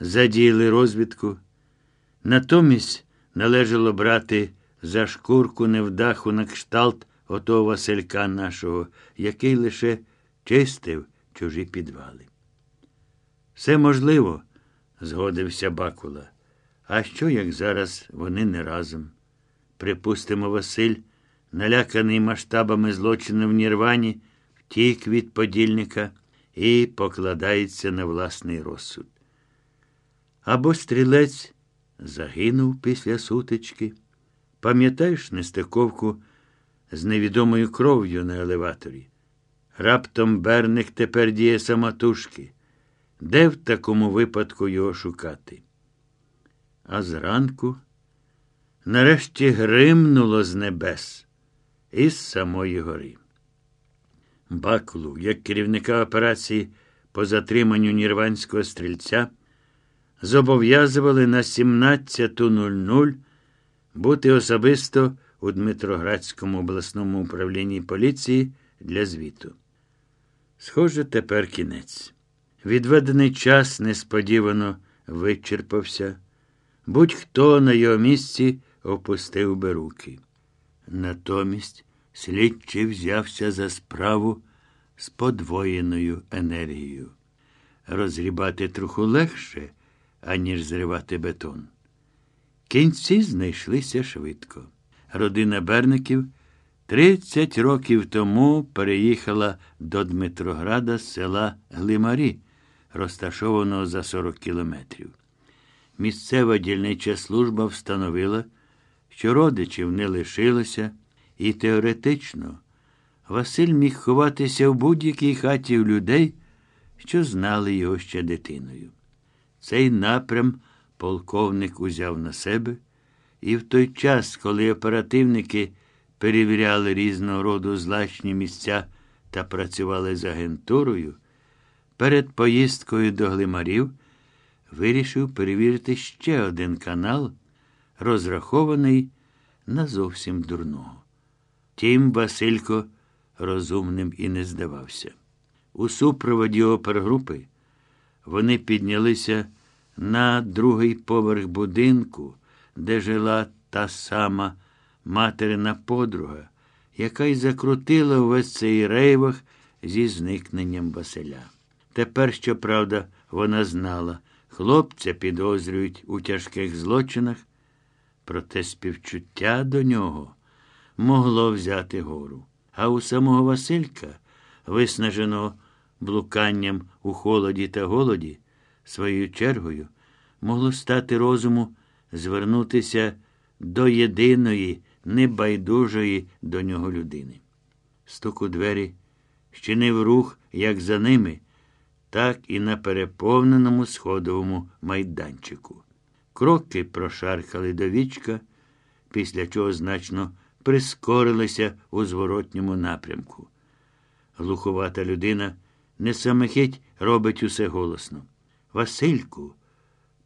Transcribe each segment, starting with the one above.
задіяли розвідку. Натомість належало брати за шкурку невдаху на кшталт отого Василька нашого, який лише чистив чужі підвали. Все можливо, згодився Бакула. А що, як зараз вони не разом? Припустимо, Василь, наляканий масштабами злочину в Нірвані, втік від подільника і покладається на власний розсуд. Або стрілець загинув після сутички. Пам'ятаєш нестиковку з невідомою кров'ю на елеваторі? Раптом Берник тепер діє самотужки. Де в такому випадку його шукати? А зранку нарешті гримнуло з небес із самої гори. Баклу, як керівника операції по затриманню нірванського стрільця, зобов'язували на 17.00 бути особисто у Дмитроградському обласному управлінні поліції для звіту. Схоже, тепер кінець. Відведений час несподівано вичерпався. Будь-хто на його місці опустив би руки. Натомість слідчий взявся за справу з подвоєною енергією. Розрібати троху легше, аніж зривати бетон. Кінці знайшлися швидко. Родина Берників 30 років тому переїхала до Дмитрограда з села Глимарі, розташованого за 40 кілометрів. Місцева дільнича служба встановила, що родичів не лишилося, і теоретично Василь міг ховатися в будь-якій хаті у людей, що знали його ще дитиною. Цей напрям полковник узяв на себе, і в той час, коли оперативники перевіряли різного роду злачні місця та працювали з агентурою, перед поїздкою до глимарів вирішив перевірити ще один канал, розрахований на зовсім дурного. Тім Василько розумним і не здавався. У супроводі опергрупи вони піднялися на другий поверх будинку, де жила та сама материна подруга, яка й закрутила увесь цей рейвах зі зникненням Василя. Тепер, щоправда, вона знала, хлопця підозрюють у тяжких злочинах, проте співчуття до нього могло взяти гору. А у самого Василька, виснаженого блуканням у холоді та голоді, своєю чергою, могло стати розуму звернутися до єдиної, небайдужої до нього людини. Стук у двері щинив рух як за ними, так і на переповненому сходовому майданчику. Кроки прошархали до вічка, після чого значно прискорилися у зворотньому напрямку. Глуховата людина не самохить робить усе голосно. Васильку,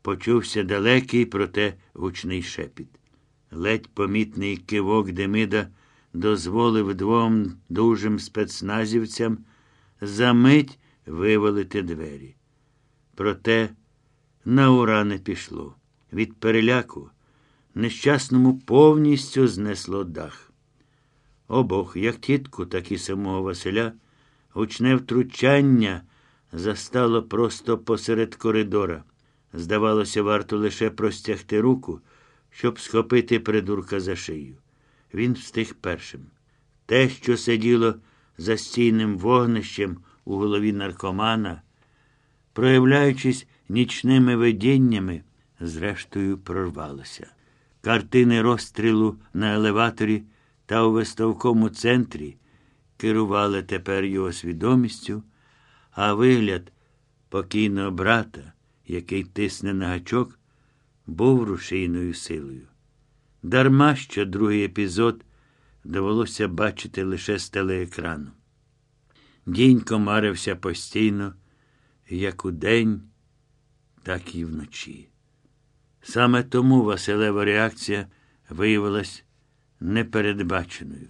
почувся далекий, проте гучний шепіт. Ледь помітний кивок Демида дозволив двом дужим спецназівцям за мить вивалити двері. Проте на ура не пішло. Від переляку нещасному повністю знесло дах. Обох, як тітку, так і самого Василя, гучне втручання застало просто посеред коридора. Здавалося, варто лише простягти руку, щоб схопити придурка за шию. Він встиг першим. Те, що сиділо за стійним вогнищем у голові наркомана, проявляючись нічними видіннями, зрештою прорвалося. Картини розстрілу на елеваторі та у виставкому центрі керували тепер його свідомістю, а вигляд покійного брата, який тисне на гачок, був рушійною силою. Дарма що другий епізод довелося бачити лише з телеекрану. Дінько марився постійно, як у день, так і вночі. Саме тому Василева реакція виявилась непередбаченою.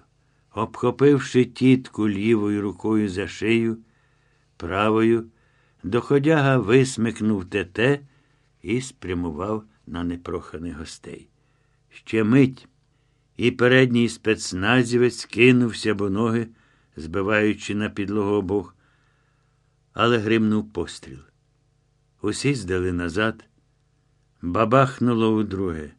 Обхопивши тітку лівою рукою за шию, правою, доходяга висмикнув те те, і спрямував на непроханих гостей. Ще мить, і передній спецназівець кинувся бо ноги, збиваючи на підлогу обох, але гримнув постріл. Усі здали назад, бабахнуло удруге.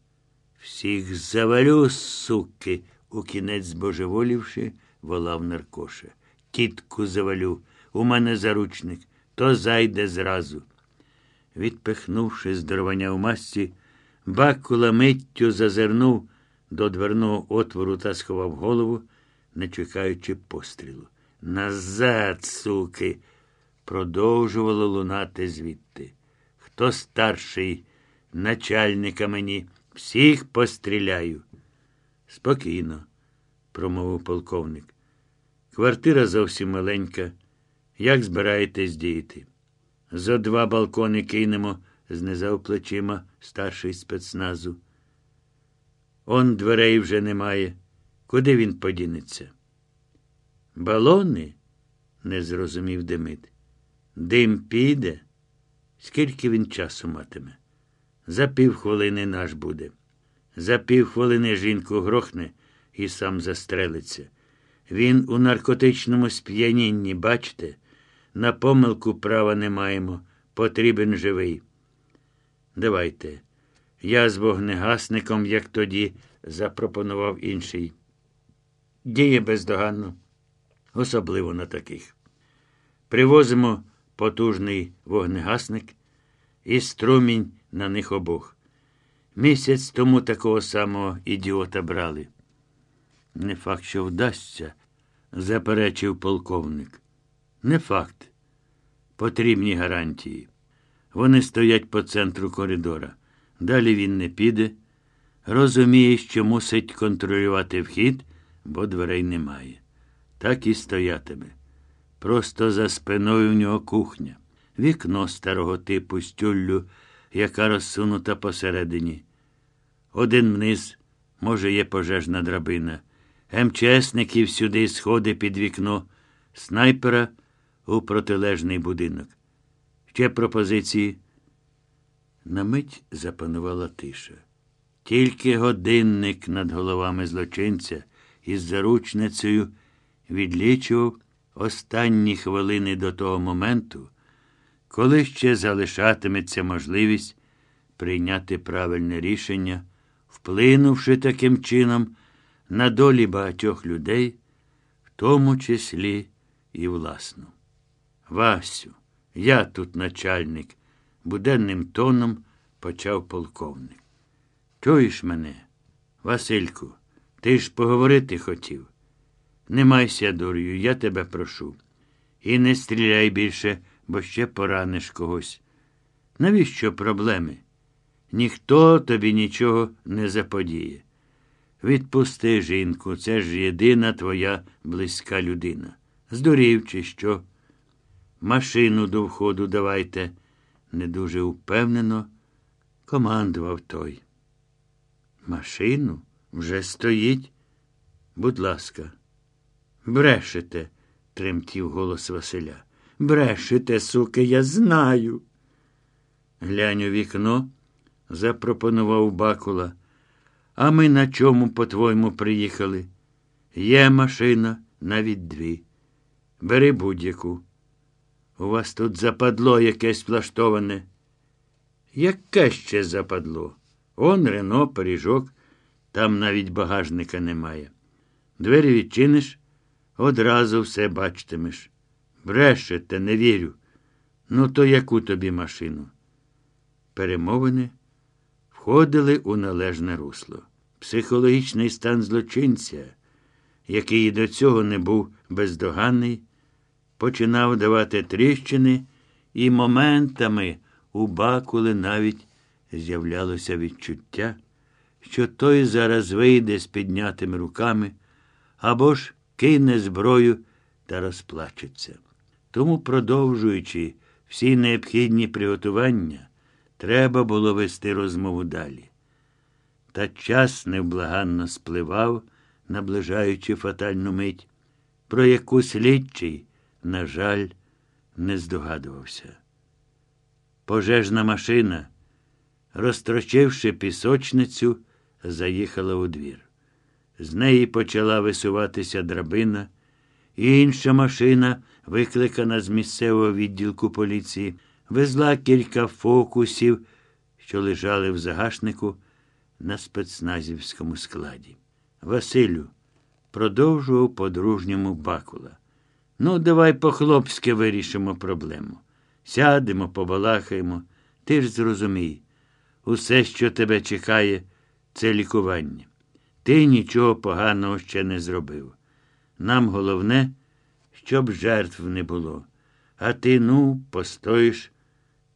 Всіх завалю, суки, у кінець збожеволівши, волав наркоша. Тітку завалю, у мене заручник, то зайде зразу. Відпихнувши здорвання в масці, Бакула миттю зазирнув до дверного отвору та сховав голову, не чекаючи пострілу. Назад, суки, продовжувало лунати звідти. Хто старший, начальника мені, всіх постріляю. Спокійно, промовив полковник. Квартира зовсім маленька. Як збираєтесь діяти? Зо два балкони кинемо, знизав плечима старший спецназу. Он дверей вже немає. Куди він подінеться? Балони? не зрозумів Демид. Дим піде. Скільки він часу матиме? За півхвилини наш буде. За півхвилини жінку грохне і сам застрелиться. Він у наркотичному сп'янінні, бачите, на помилку права не маємо. Потрібен живий. Давайте. Я з вогнегасником, як тоді, запропонував інший. Діє бездоганно, особливо на таких. Привозимо потужний вогнегасник і струмінь на них обох. Місяць тому такого самого ідіота брали. Не факт, що вдасться, заперечив полковник. Не факт. Потрібні гарантії. Вони стоять по центру коридора. Далі він не піде. Розуміє, що мусить контролювати вхід, бо дверей немає. Так і стоятиме. Просто за спиною в нього кухня, вікно старого типу з тюллю, яка розсунута посередині. Один вниз, може, є пожежна драбина. МЧСників сюди сходи під вікно, снайпера у протилежний будинок. Ще пропозиції. На мить запанувала тиша. Тільки годинник над головами злочинця із заручницею відлічував останні хвилини до того моменту, коли ще залишатиметься можливість прийняти правильне рішення, вплинувши таким чином на долі багатьох людей, в тому числі і власну. Васю, я тут начальник, буденним тоном почав полковник. Чуєш мене, Васильку, ти ж поговорити хотів. Не майся, дур'ю, я тебе прошу. І не стріляй більше, бо ще пораниш когось. Навіщо проблеми? Ніхто тобі нічого не заподіє. Відпусти жінку, це ж єдина твоя близька людина. Здурів, чи що? Машину до входу давайте, не дуже впевнено, командував той. Машину вже стоїть. Будь ласка, брешете, тремтів голос Василя. Брешете, суки, я знаю. Глянь у вікно, запропонував Бакула. А ми на чому, по-твоєму, приїхали? Є машина, навіть дві. Бери будь-яку. У вас тут западло якесь влаштоване. Яке ще западло? Он Рено, пиріжок, там навіть багажника немає. Двері відчиниш, одразу все бачитимеш. Брешете, не вірю. Ну, то яку тобі машину? Перемовини входили у належне русло. Психологічний стан злочинця, який і до цього не був бездоганний, починав давати тріщини, і моментами у бакули навіть з'являлося відчуття, що той зараз вийде з піднятими руками або ж кине зброю та розплачеться. Тому, продовжуючи всі необхідні приготування, треба було вести розмову далі. Та час невблаганно спливав, наближаючи фатальну мить, про яку слідчий, на жаль, не здогадувався. Пожежна машина розтрочивши пісочницю, заїхала у двір. З неї почала висуватися драбина, і інша машина, викликана з місцевого відділку поліції, везла кілька фокусів, що лежали в загашнику на спецназівському складі. Василю, продовжував по-дружньому Бакула. Ну, давай по-хлопськи вирішимо проблему. Сядемо, побалахаємо. Ти ж зрозумій, усе, що тебе чекає, це лікування. Ти нічого поганого ще не зробив. Нам головне, щоб жертв не було. А ти, ну, постоїш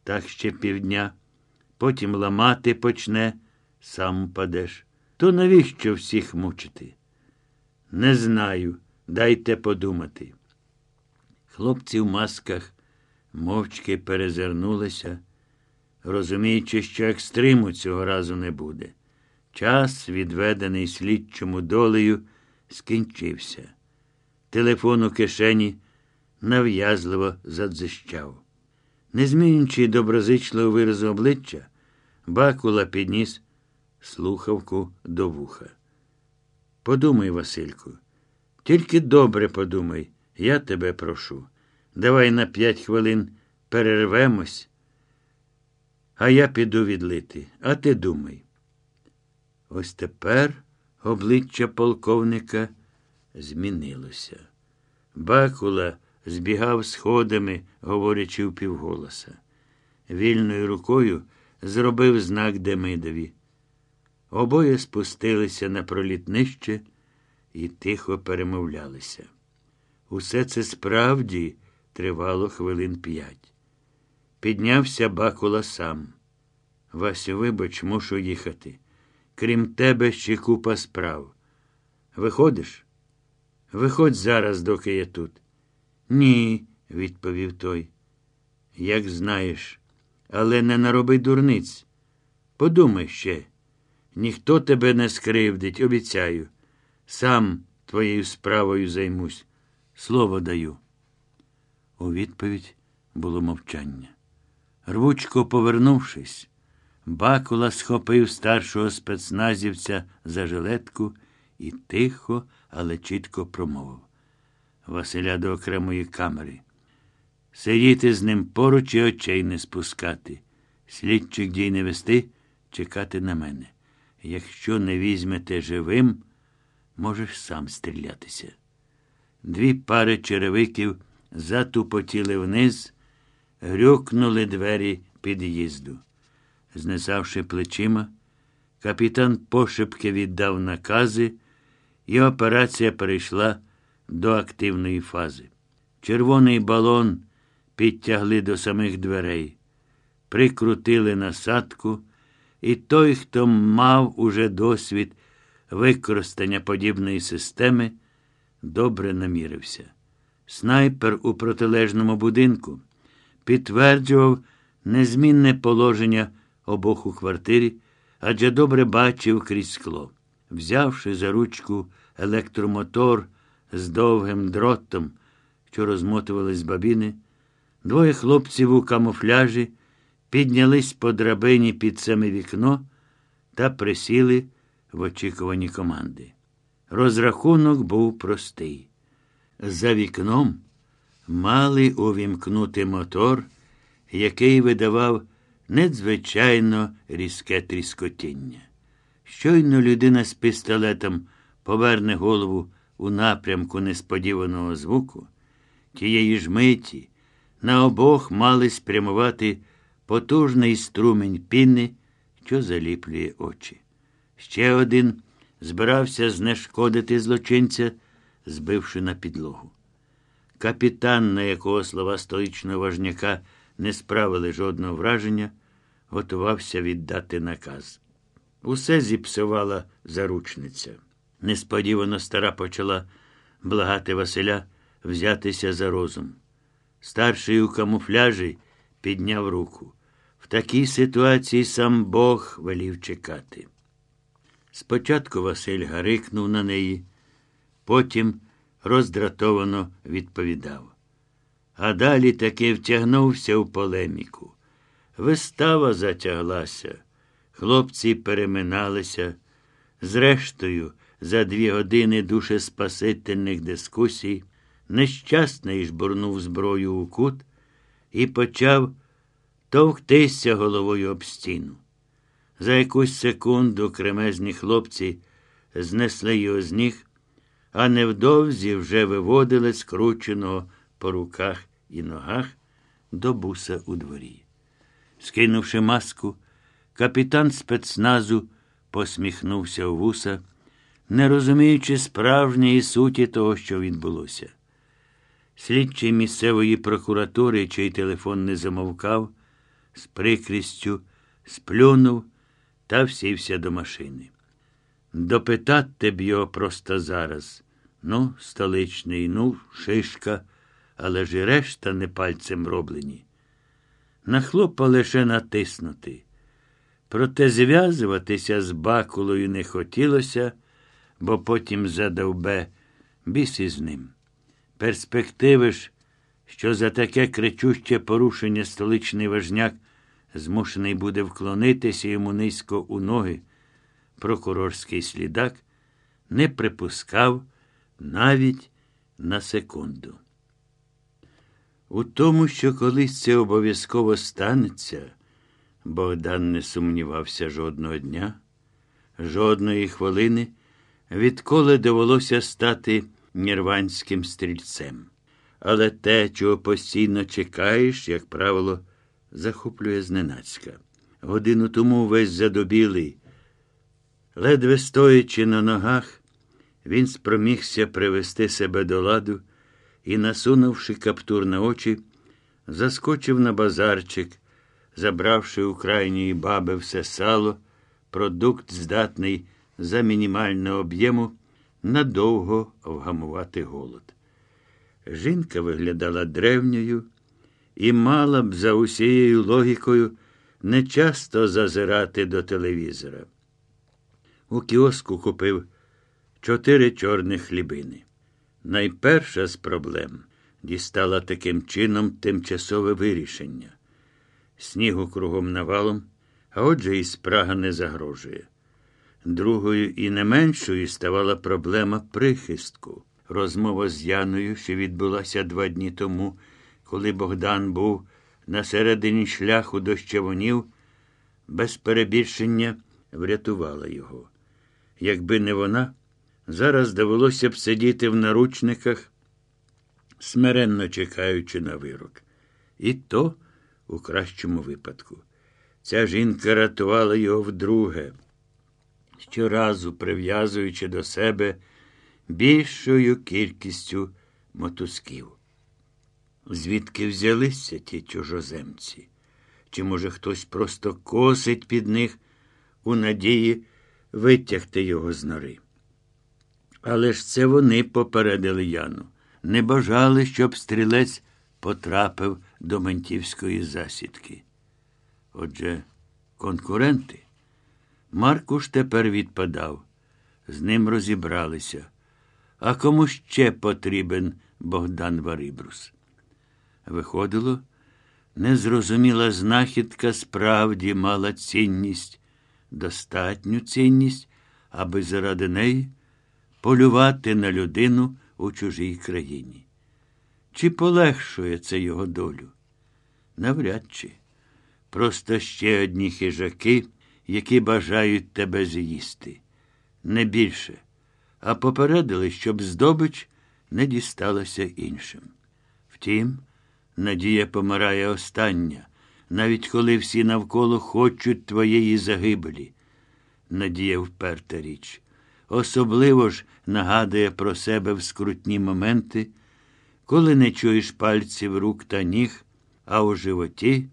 так ще півдня, потім ламати почне, сам падеш. То навіщо всіх мучити? Не знаю, дайте подумати. Хлопці в масках мовчки перезирнулися, розуміючи, що екстриму цього разу не буде. Час, відведений слідчому долею, скінчився. Телефон у кишені нав'язливо задзищав. Не змінюючи доброзичливого виразу обличчя, Бакула підніс слухавку до вуха. Подумай, Васильку, тільки добре подумай, я тебе прошу. Давай на п'ять хвилин перервемось, а я піду відлити, а ти думай. Ось тепер обличчя полковника змінилося. Бакула збігав сходами, говорячи впівголоса. Вільною рукою зробив знак Демидові. Обоє спустилися на проліт нижче і тихо перемовлялися. Усе це справді тривало хвилин п'ять. Піднявся Бакула сам. Васю, вибач, мушу їхати. Крім тебе, ще купа справ. Виходиш? Виходь зараз, доки я тут. Ні, відповів той. Як знаєш, але не нароби дурниць. Подумай ще. Ніхто тебе не скривдить, обіцяю. Сам твоєю справою займусь. Слово даю. У відповідь було мовчання. Рвучко повернувшись, Бакула схопив старшого спецназівця за жилетку і тихо, але чітко промовив. Василя до окремої камери. Сидіти з ним поруч і очей не спускати. Слідчих дій не вести, чекати на мене. Якщо не візьмете живим, можеш сам стрілятися. Дві пари черевиків затупотіли вниз, грюкнули двері під'їзду. Знесавши плечима, капітан пошепки віддав накази, і операція перейшла до активної фази. Червоний балон підтягли до самих дверей, прикрутили насадку, і той, хто мав уже досвід використання подібної системи, добре намірився. Снайпер у протилежному будинку підтверджував незмінне положення обох у квартирі, адже добре бачив крізь скло. Взявши за ручку електромотор з довгим дротом, що розмотували з бабіни, двоє хлопців у камуфляжі піднялись по драбині під саме вікно та присіли в очікуванні команди. Розрахунок був простий. За вікном мали увімкнути мотор, який видавав надзвичайно різке тріскотіння. Щойно людина з пістолетом поверне голову у напрямку несподіваного звуку, тієї ж миті на обох мали спрямувати потужний струмень піни, що заліплює очі. Ще один збирався знешкодити злочинця, збивши на підлогу. Капітан, на якого слова столичного важняка не справили жодного враження, готувався віддати наказ. Усе зіпсувала заручниця. Несподівано стара почала благати Василя взятися за розум. Старший у камуфляжі підняв руку. В такій ситуації сам Бог велів чекати. Спочатку Василь гарикнув на неї, потім роздратовано відповідав. А далі таки втягнувся в полеміку. Вистава затяглася. Хлопці переминалися. Зрештою, за дві години душеспасительних дискусій, нещасний жбурнув зброю у кут і почав товктися головою об стіну. За якусь секунду кремезні хлопці знесли його з ніг, а невдовзі вже виводили скрученого по руках і ногах до буса у дворі. Скинувши маску, капітан спецназу посміхнувся у вуса, не розуміючи справжньої суті того, що відбулося. Слідчий місцевої прокуратури, чий телефон не замовкав, з прикрістю сплюнув та всівся до машини. Допитати б його просто зараз. Ну, столичний, ну, шишка, але ж і решта не пальцем роблені. На хлопа лише натиснути. Проте зв'язуватися з бакулою не хотілося, бо потім задовбе біс із ним. Перспективи ж, що за таке кричуще порушення столичний важняк змушений буде вклонитися йому низько у ноги, прокурорський слідак не припускав навіть на секунду. У тому, що колись це обов'язково станеться, Богдан не сумнівався жодного дня, жодної хвилини, відколи довелося стати нірванським стрільцем. Але те, чого постійно чекаєш, як правило, захоплює зненацька. Годину тому весь задобілий, ледве стоячи на ногах, він спромігся привести себе до ладу і, насунувши каптур на очі, заскочив на базарчик, забравши у крайньої баби все сало, продукт здатний за мінімального об'єму надовго вгамувати голод. Жінка виглядала древньою і мала б за усією логікою нечасто зазирати до телевізора. У кіоску купив чотири чорні хлібини. Найперша з проблем дістала таким чином тимчасове вирішення. Снігу кругом навалом, а отже і спрага не загрожує. Другою і не меншою ставала проблема прихистку. Розмова з Яною, що відбулася два дні тому, коли Богдан був на середині шляху до щавунів, без перебільшення врятувала його. Якби не вона, зараз довелося б сидіти в наручниках, смиренно чекаючи на вирок. І то у кращому випадку. Ця жінка рятувала його вдруге, щоразу прив'язуючи до себе більшою кількістю мотузків. Звідки взялися ті чужоземці? Чи, може, хтось просто косить під них у надії витягти його з нори? Але ж це вони попередили Яну. Не бажали, щоб стрілець потрапив до ментівської засідки. Отже, конкуренти. Маркуш тепер відпадав. З ним розібралися. А кому ще потрібен Богдан Варибрус? Виходило, незрозуміла знахідка справді мала цінність, достатню цінність, аби заради неї полювати на людину у чужій країні. Чи полегшує це його долю? Навряд чи. Просто ще одні хижаки, які бажають тебе з'їсти. Не більше. А попередили, щоб здобич не дісталася іншим. Втім, надія помирає остання, навіть коли всі навколо хочуть твоєї загибелі. Надія вперта річ. Особливо ж нагадує про себе в скрутні моменти коли не чуєш пальців рук та ніг, а у животі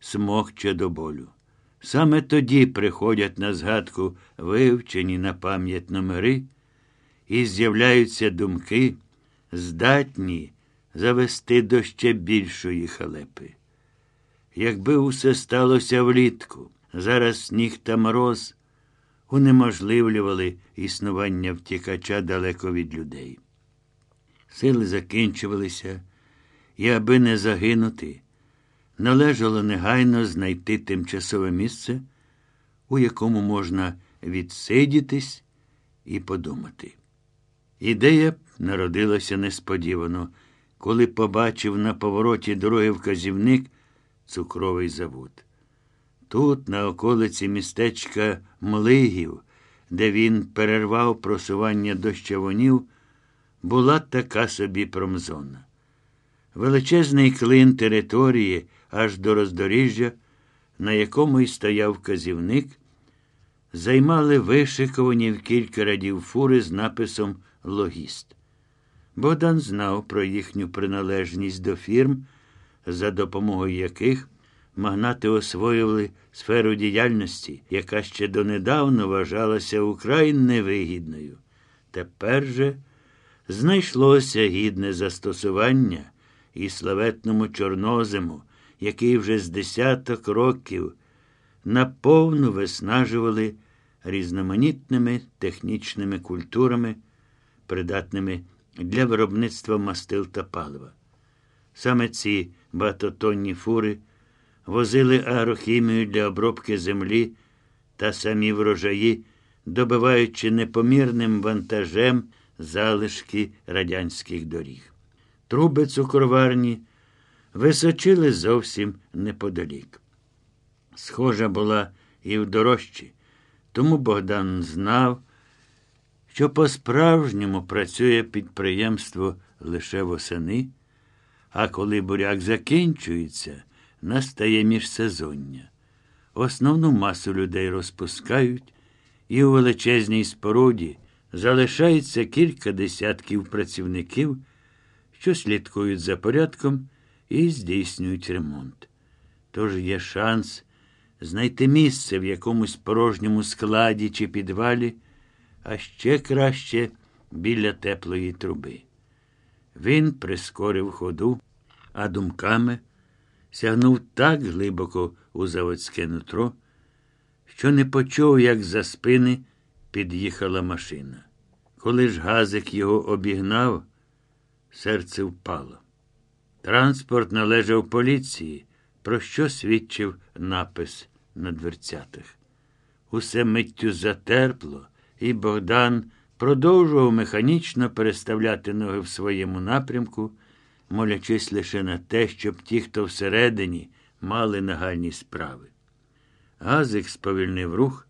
смокче до болю. Саме тоді приходять на згадку вивчені на пам'ять номери, і з'являються думки, здатні завести до ще більшої халепи. Якби усе сталося влітку, зараз сніг та мороз унеможливлювали існування втікача далеко від людей. Сили закінчувалися, і, аби не загинути, належало негайно знайти тимчасове місце, у якому можна відсидітись і подумати. Ідея народилася несподівано, коли побачив на повороті дороги вказівник цукровий завод. Тут, на околиці містечка Млигів, де він перервав просування дощавунів, була така собі промзона. Величезний клин території аж до роздоріжжя, на якому й стояв вказівник, займали вишиковані в кілька радів фури з написом Логіст. Богдан знав про їхню приналежність до фірм, за допомогою яких магнати освоювали сферу діяльності, яка ще донедавна вважалася украй невигідною. Тепер же знайшлося гідне застосування і славетному чорнозиму, який вже з десяток років наповну виснажували різноманітними технічними культурами, придатними для виробництва мастил та палива. Саме ці багатотонні фури возили агрохімію для обробки землі та самі врожаї, добиваючи непомірним вантажем залишки радянських доріг. Труби цукроварні височили зовсім неподалік. Схожа була і в дорожчі, тому Богдан знав, що по-справжньому працює підприємство лише восени, а коли буряк закінчується, настає міжсезоння. Основну масу людей розпускають, і у величезній споруді залишається кілька десятків працівників, що слідкують за порядком і здійснюють ремонт. Тож є шанс знайти місце в якомусь порожньому складі чи підвалі, а ще краще біля теплої труби. Він прискорив ходу, а думками сягнув так глибоко у заводське нутро, що не почув, як за спини під'їхала машина. Коли ж газик його обігнав, серце впало. Транспорт належав поліції, про що свідчив напис на дверцятах. Усе миттю затерпло, і Богдан продовжував механічно переставляти ноги в своєму напрямку, молячись лише на те, щоб ті, хто всередині, мали нагальні справи. Газик сповільнив рух,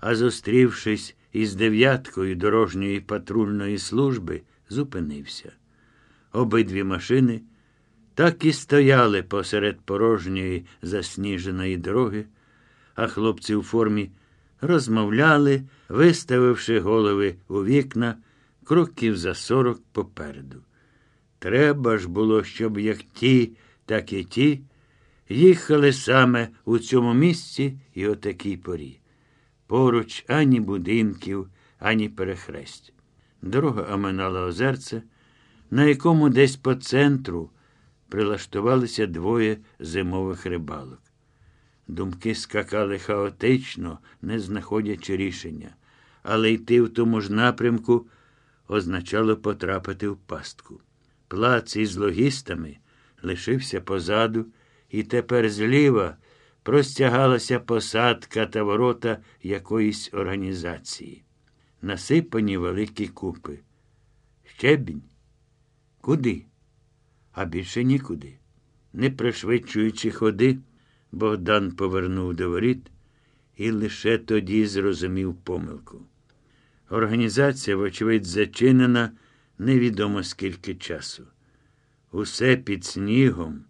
а зустрівшись із дев'яткою дорожньої патрульної служби, зупинився. Обидві машини так і стояли посеред порожньої засніженої дороги, а хлопці у формі розмовляли, виставивши голови у вікна кроків за сорок попереду. Треба ж було, щоб як ті, так і ті їхали саме у цьому місці і о такій порі. Поруч ані будинків, ані перехресть. Дорога оминала озерце, на якому десь по центру прилаштувалися двоє зимових рибалок. Думки скакали хаотично, не знаходячи рішення, але йти в тому ж напрямку означало потрапити в пастку. Плац із логістами лишився позаду, і тепер зліва простягалася посадка та ворота якоїсь організації. Насипані великі купи. Щебінь? Куди? А більше нікуди. Не пришвидшуючи ходи, Богдан повернув до воріт і лише тоді зрозумів помилку. Організація, вочевидь, зачинена невідомо скільки часу. Усе під снігом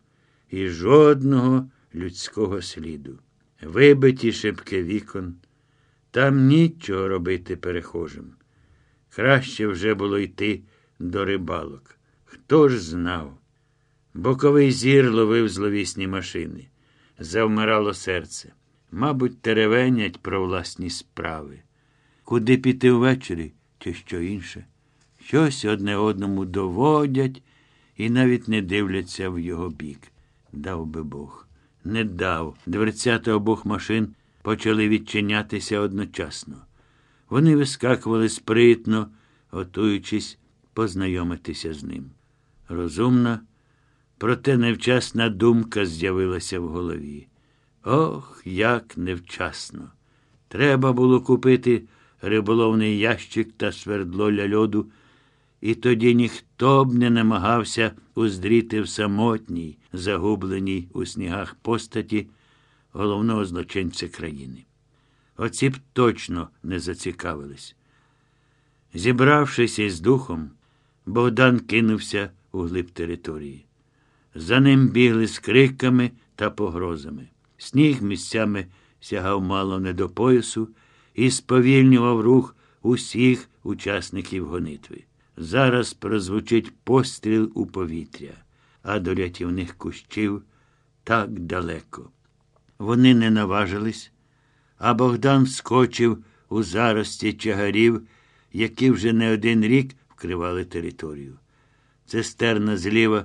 і жодного людського сліду. Вибиті шибки вікон. Там нічого робити перехожим. Краще вже було йти до рибалок. Хто ж знав? Боковий зір ловив зловісні машини. Завмирало серце. Мабуть, теревенять про власні справи. Куди піти ввечері, чи що інше? Щось одне одному доводять і навіть не дивляться в його бік. Дав би Бог. Не дав. Дверцята обох машин почали відчинятися одночасно. Вони вискакували спритно, готуючись познайомитися з ним. Розумна, проте невчасна думка з'явилася в голові. Ох, як невчасно! Треба було купити риболовний ящик та свердло для льоду, і тоді ніхто б не намагався уздріти в самотній, загубленій у снігах постаті головного злочинця країни. Оці б точно не зацікавились. Зібравшись із духом, Богдан кинувся у глиб території. За ним бігли з криками та погрозами. Сніг місцями сягав мало не до поясу і сповільнював рух усіх учасників гонитви. Зараз прозвучить постріл у повітря, а до рятівних кущів так далеко. Вони не наважились, а Богдан вскочив у зарості чагарів, які вже не один рік вкривали територію. Цистерна зліва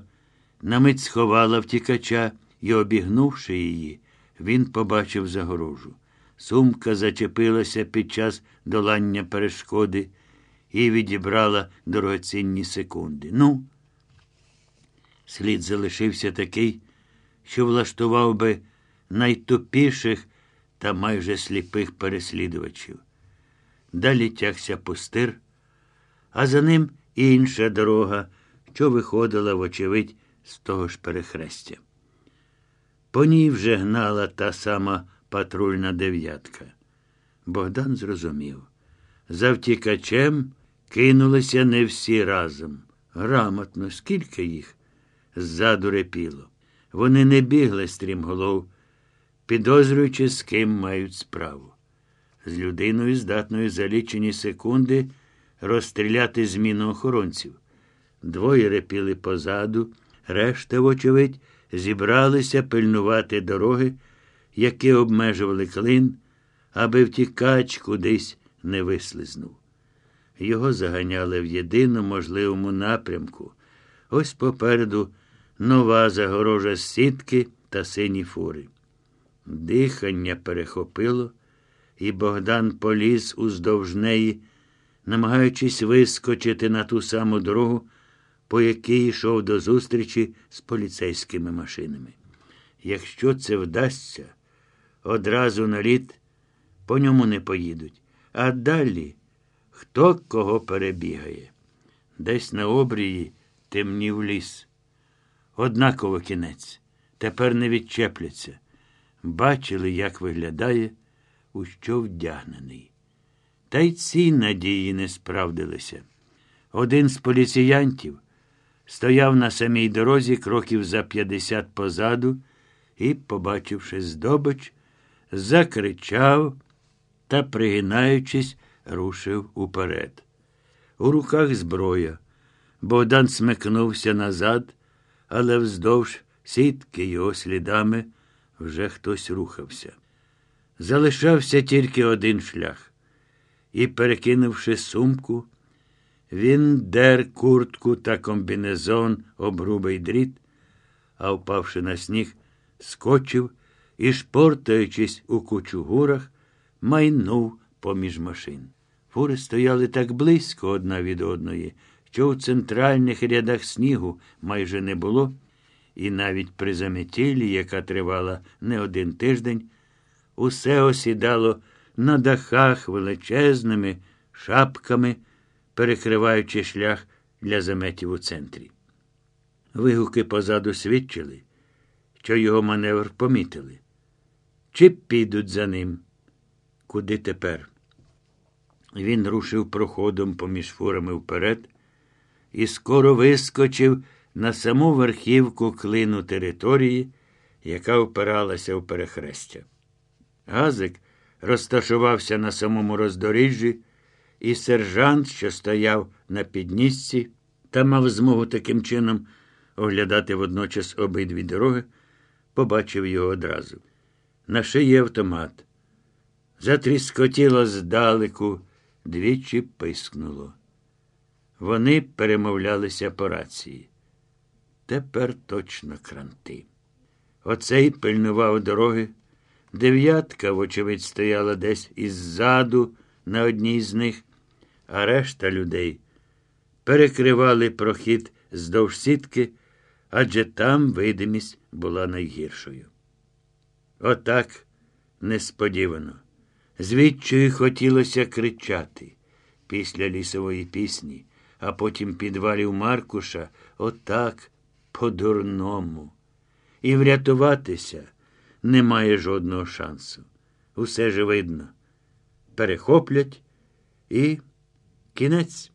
на мить сховала втікача і, обігнувши її, він побачив загорожу. Сумка зачепилася під час долання перешкоди і відібрала дорогоцінні секунди. Ну, слід залишився такий, що влаштував би найтупіших та майже сліпих переслідувачів. Далі тягся пустир, а за ним інша дорога, що виходила, вочевидь, з того ж перехрестя. По ній вже гнала та сама патрульна дев'ятка. Богдан зрозумів. За втікачем кинулися не всі разом. Грамотно, скільки їх? Ззаду репіло. Вони не бігли стрімголов, підозрюючи, з ким мають справу. З людиною, здатною за лічені секунди розстріляти зміну охоронців. Двоє репіли позаду, решта, вочевидь, зібралися пильнувати дороги, які обмежували клин, аби втікач кудись не вислизнув. Його заганяли в єдиному можливому напрямку. Ось попереду нова загорожа з сітки та сині фури. Дихання перехопило, і Богдан поліз уздовж неї, намагаючись вискочити на ту саму дорогу, по якій йшов до зустрічі з поліцейськими машинами. Якщо це вдасться, одразу на лід по ньому не поїдуть. А далі хто кого перебігає. Десь на обрії темнів ліс. Однаково кінець. Тепер не відчепляться. Бачили, як виглядає, у що вдягнений. Та й ці надії не справдилися. Один з поліціянтів стояв на самій дорозі кроків за п'ятдесят позаду і, побачивши здобич, закричав та, пригинаючись, рушив уперед. У руках зброя. Богдан смикнувся назад, але вздовж сітки його слідами вже хтось рухався. Залишався тільки один шлях. І, перекинувши сумку, він дер куртку та комбінезон об грубий дріт, а впавши на сніг, скочив і, шпортаючись у кучугурах, майнув поміж машин. Фури стояли так близько одна від одної, що у центральних рядах снігу майже не було, і навіть при заметілі, яка тривала не один тиждень, усе осідало на дахах величезними шапками, перекриваючи шлях для заметів у центрі. Вигуки позаду свідчили, що його маневр помітили. Чи підуть за ним? Куди тепер? Він рушив проходом поміж фурами вперед і скоро вискочив на саму верхівку клину території, яка впиралася в перехрестя. Газик розташувався на самому роздоріжжі, і сержант, що стояв на піднісці, та мав змогу таким чином оглядати водночас обидві дороги, побачив його одразу. На шиї автомат. Затріскотіло здалеку, двічі пискнуло. Вони перемовлялися по рації. Тепер точно кранти. Оцей пильнував дороги. Дев'ятка, вочевидь, стояла десь іззаду на одній з них, а решта людей перекривали прохід здовж сітки, адже там видимість була найгіршою. Отак несподівано. Звідчою хотілося кричати після лісової пісні, а потім підвалів Маркуша отак по-дурному. І врятуватися немає жодного шансу. Усе ж видно. Перехоплять і кінець.